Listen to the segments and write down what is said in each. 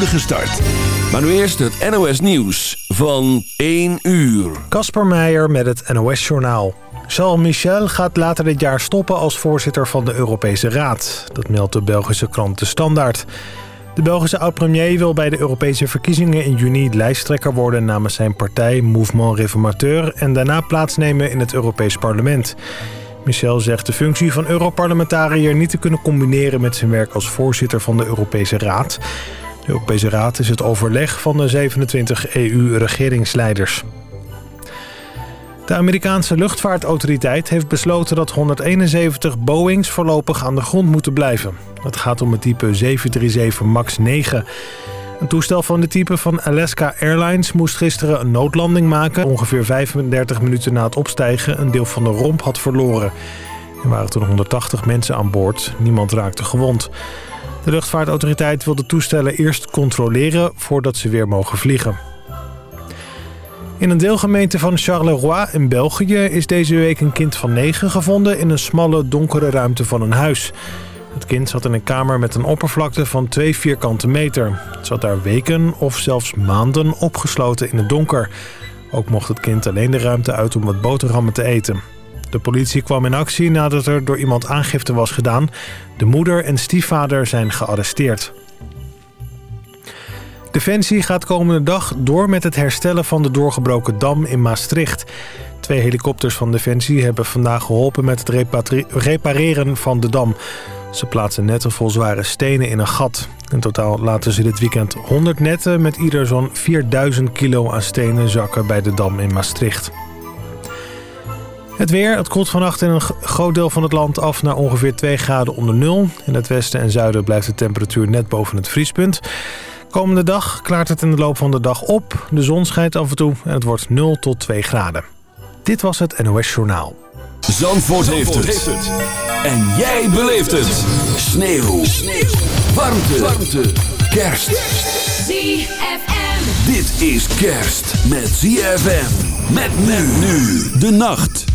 start. Maar nu eerst het NOS Nieuws van 1 uur. Kasper Meijer met het NOS Journaal. Charles Michel gaat later dit jaar stoppen als voorzitter van de Europese Raad. Dat meldt de Belgische krant De Standaard. De Belgische oud-premier wil bij de Europese verkiezingen in juni lijsttrekker worden namens zijn partij Mouvement Réformateur en daarna plaatsnemen in het Europees Parlement. Michel zegt de functie van Europarlementariër niet te kunnen combineren met zijn werk als voorzitter van de Europese Raad. De Europese Raad is het overleg van de 27 EU-regeringsleiders. De Amerikaanse luchtvaartautoriteit heeft besloten dat 171 Boeings voorlopig aan de grond moeten blijven. Het gaat om het type 737 MAX 9. Een toestel van de type van Alaska Airlines moest gisteren een noodlanding maken. Ongeveer 35 minuten na het opstijgen een deel van de romp had verloren. Er waren toen 180 mensen aan boord. Niemand raakte gewond. De luchtvaartautoriteit wil de toestellen eerst controleren voordat ze weer mogen vliegen. In een deelgemeente van Charleroi in België is deze week een kind van 9 gevonden in een smalle donkere ruimte van een huis. Het kind zat in een kamer met een oppervlakte van 2 vierkante meter. Het zat daar weken of zelfs maanden opgesloten in het donker. Ook mocht het kind alleen de ruimte uit om wat boterhammen te eten. De politie kwam in actie nadat er door iemand aangifte was gedaan. De moeder en stiefvader zijn gearresteerd. Defensie gaat komende dag door met het herstellen van de doorgebroken dam in Maastricht. Twee helikopters van Defensie hebben vandaag geholpen met het repareren van de dam. Ze plaatsen netten vol zware stenen in een gat. In totaal laten ze dit weekend 100 netten met ieder zo'n 4000 kilo aan stenen zakken bij de dam in Maastricht. Het weer, het koelt vannacht in een groot deel van het land af naar ongeveer 2 graden onder nul. In het westen en zuiden blijft de temperatuur net boven het vriespunt. Komende dag klaart het in de loop van de dag op. De zon schijnt af en toe en het wordt 0 tot 2 graden. Dit was het NOS Journaal. Zandvoort, heeft, het. En jij beleeft het. Sneeuw. Sneeuw. Warmte. Warmte. Kerst. ZFM. Dit is kerst met ZFM. Met men nu. De nacht.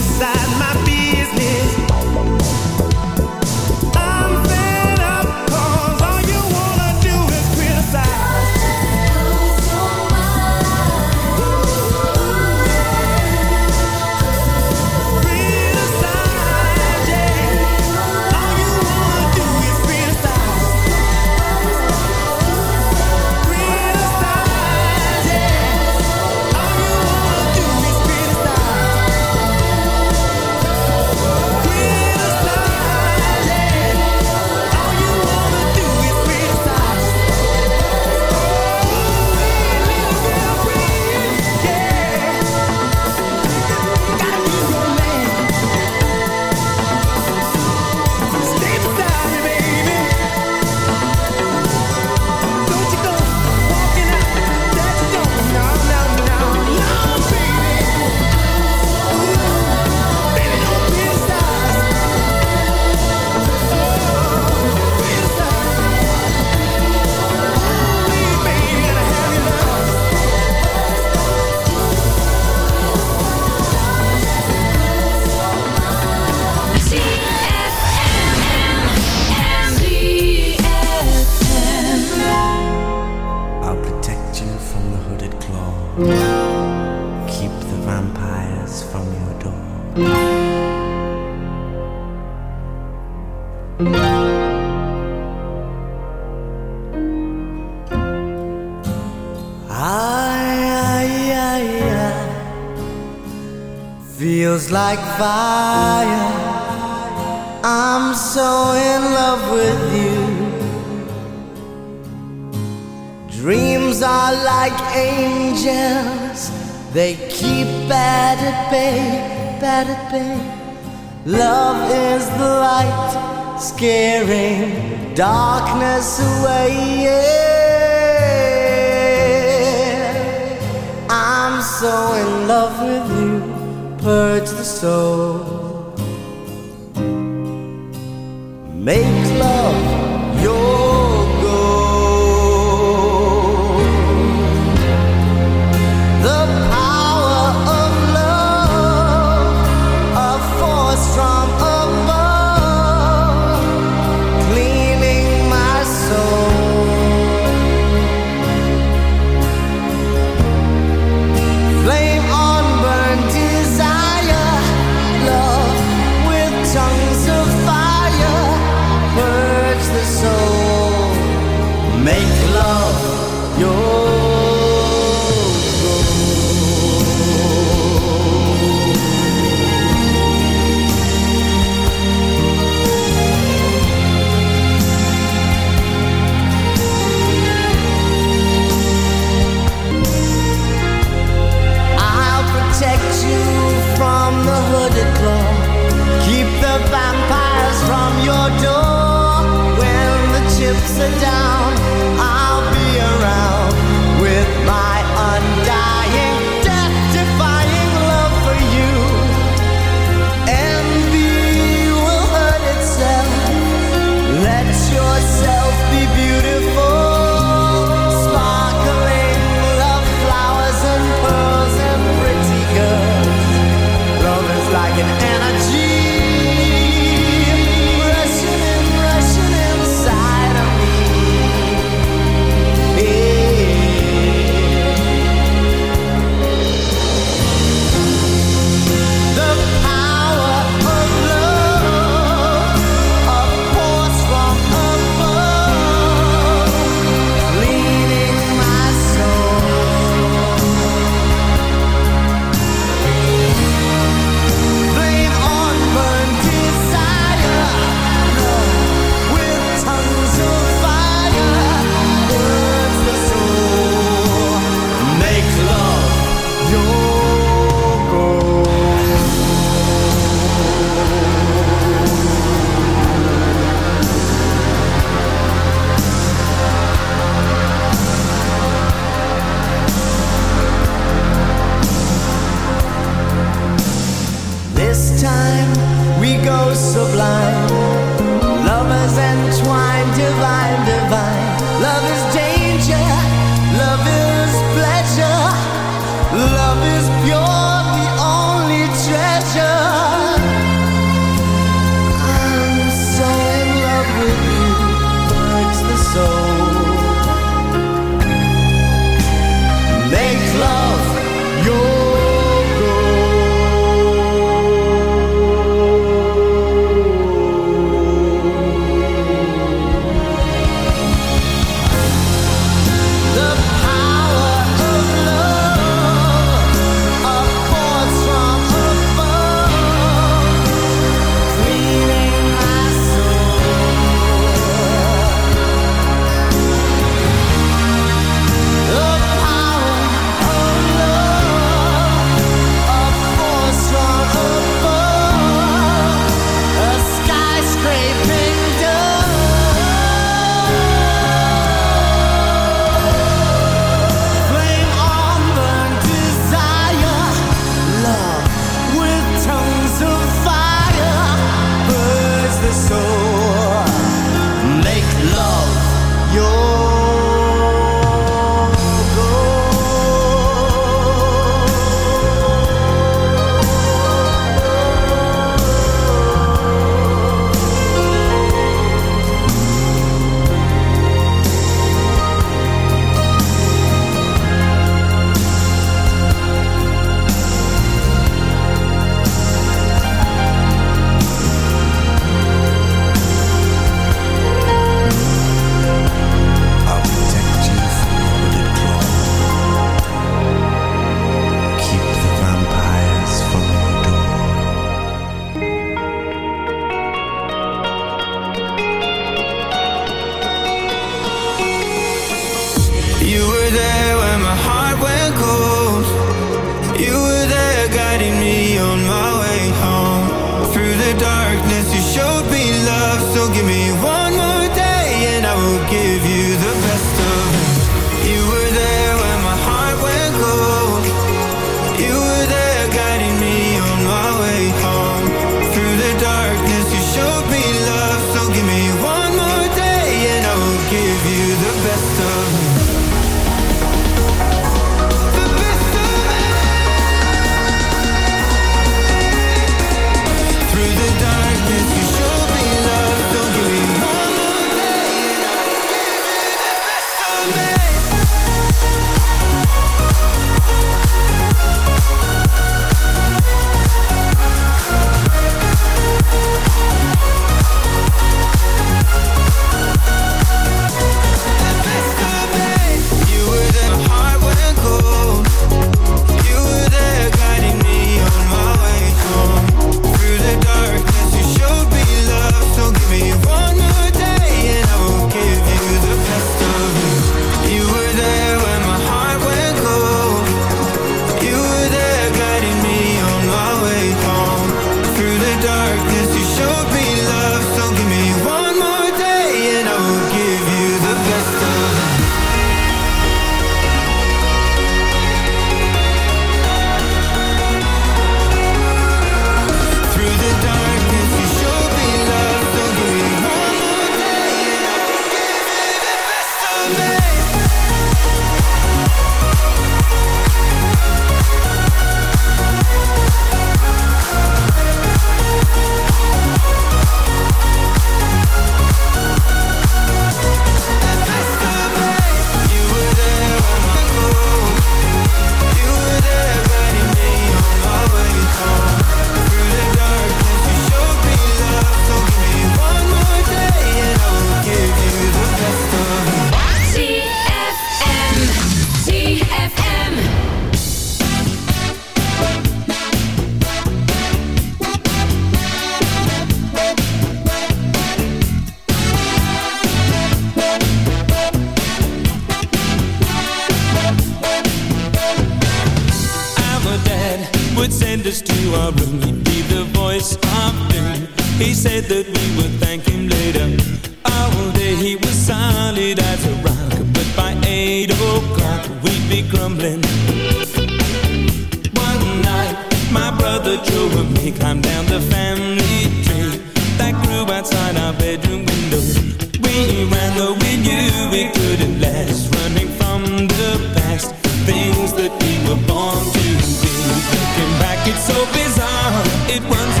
See so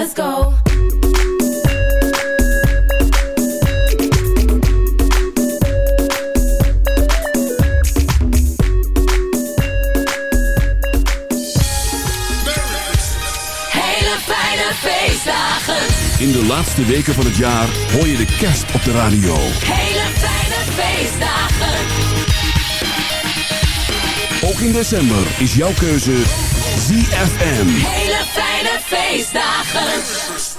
let's go. Hele fijne feestdagen! In de laatste weken van het jaar hoor je de kerst op de radio. Hele fijne feestdagen. Ook in december is jouw keuze Hele fijne feestdagen.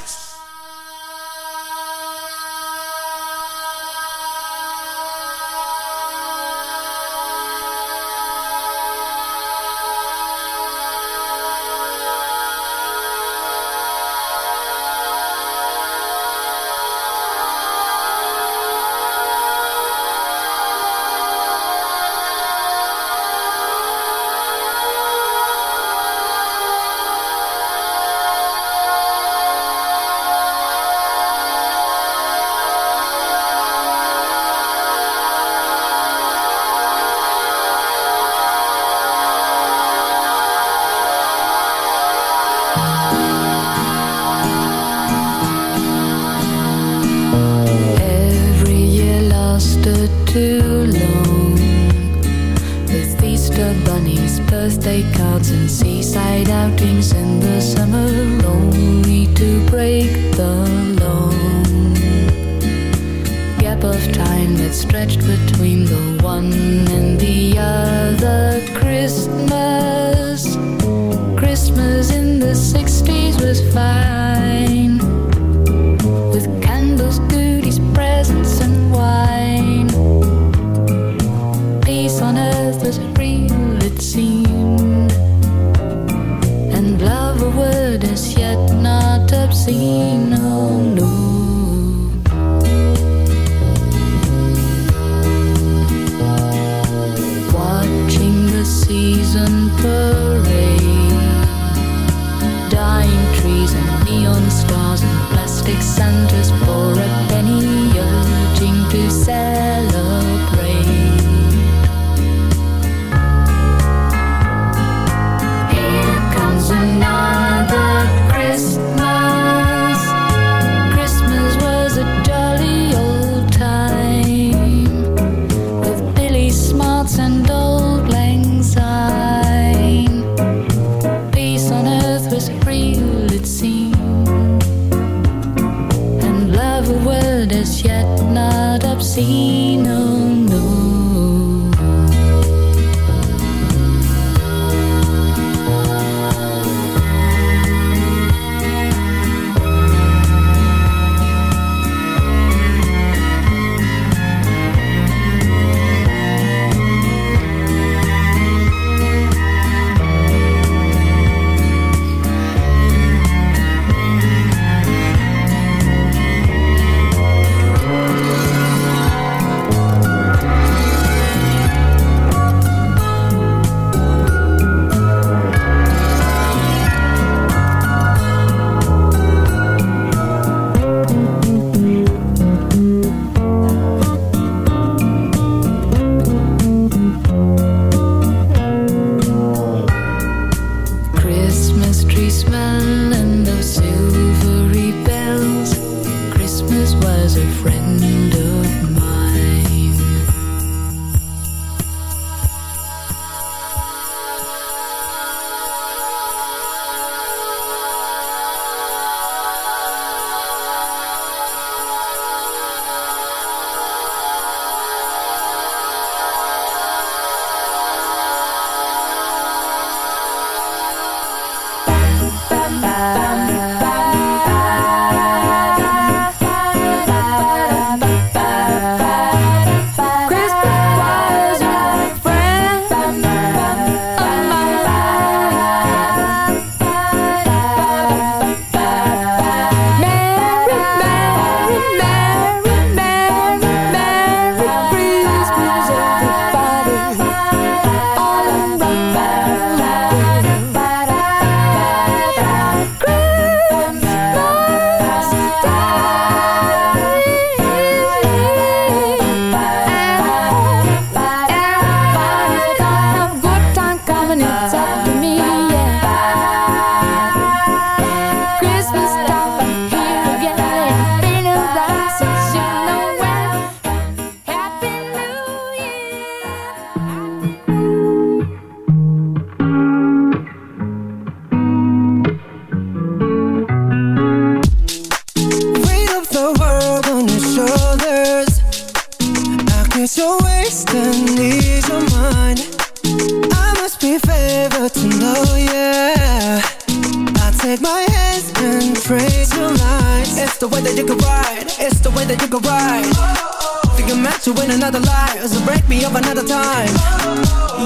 Win another life. So break me up another time.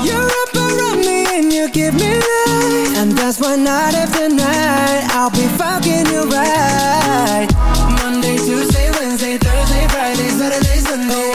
You're up around me and you give me life. And that's why night after night I'll be fucking you right. Monday, Tuesday, Wednesday, Thursday, Friday, Saturday, Sunday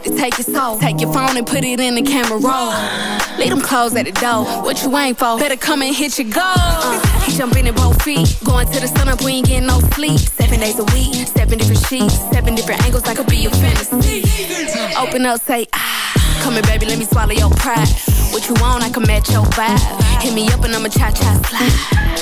to take your soul. Take your phone and put it in the camera roll. Leave them clothes at the door. What you ain't for? Better come and hit your goal. Uh, he jumping in both feet. Going to the sun up, we ain't getting no sleep. Seven days a week, seven different sheets, seven different angles. That could be your fantasy. Open up, say ah. Come here, baby, let me swallow your pride. What you want, I can match your vibe. Hit me up and I'ma cha-cha slide.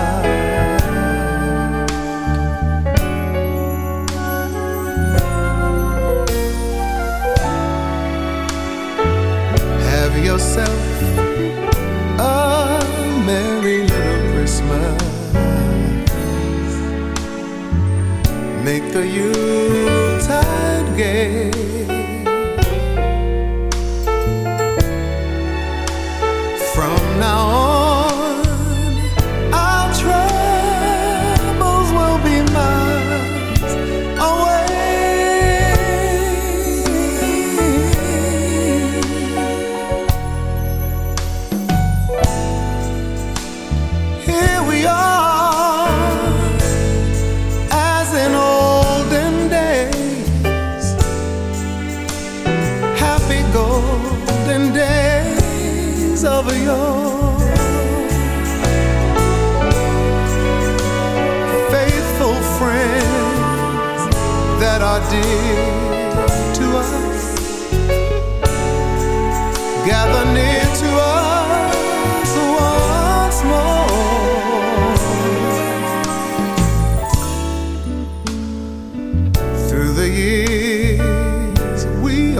gave.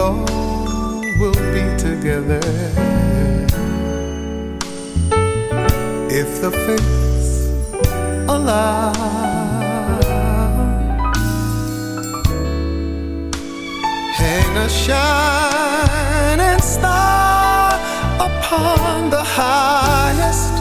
all will be together. If the fates allow, hang a shining star upon the highest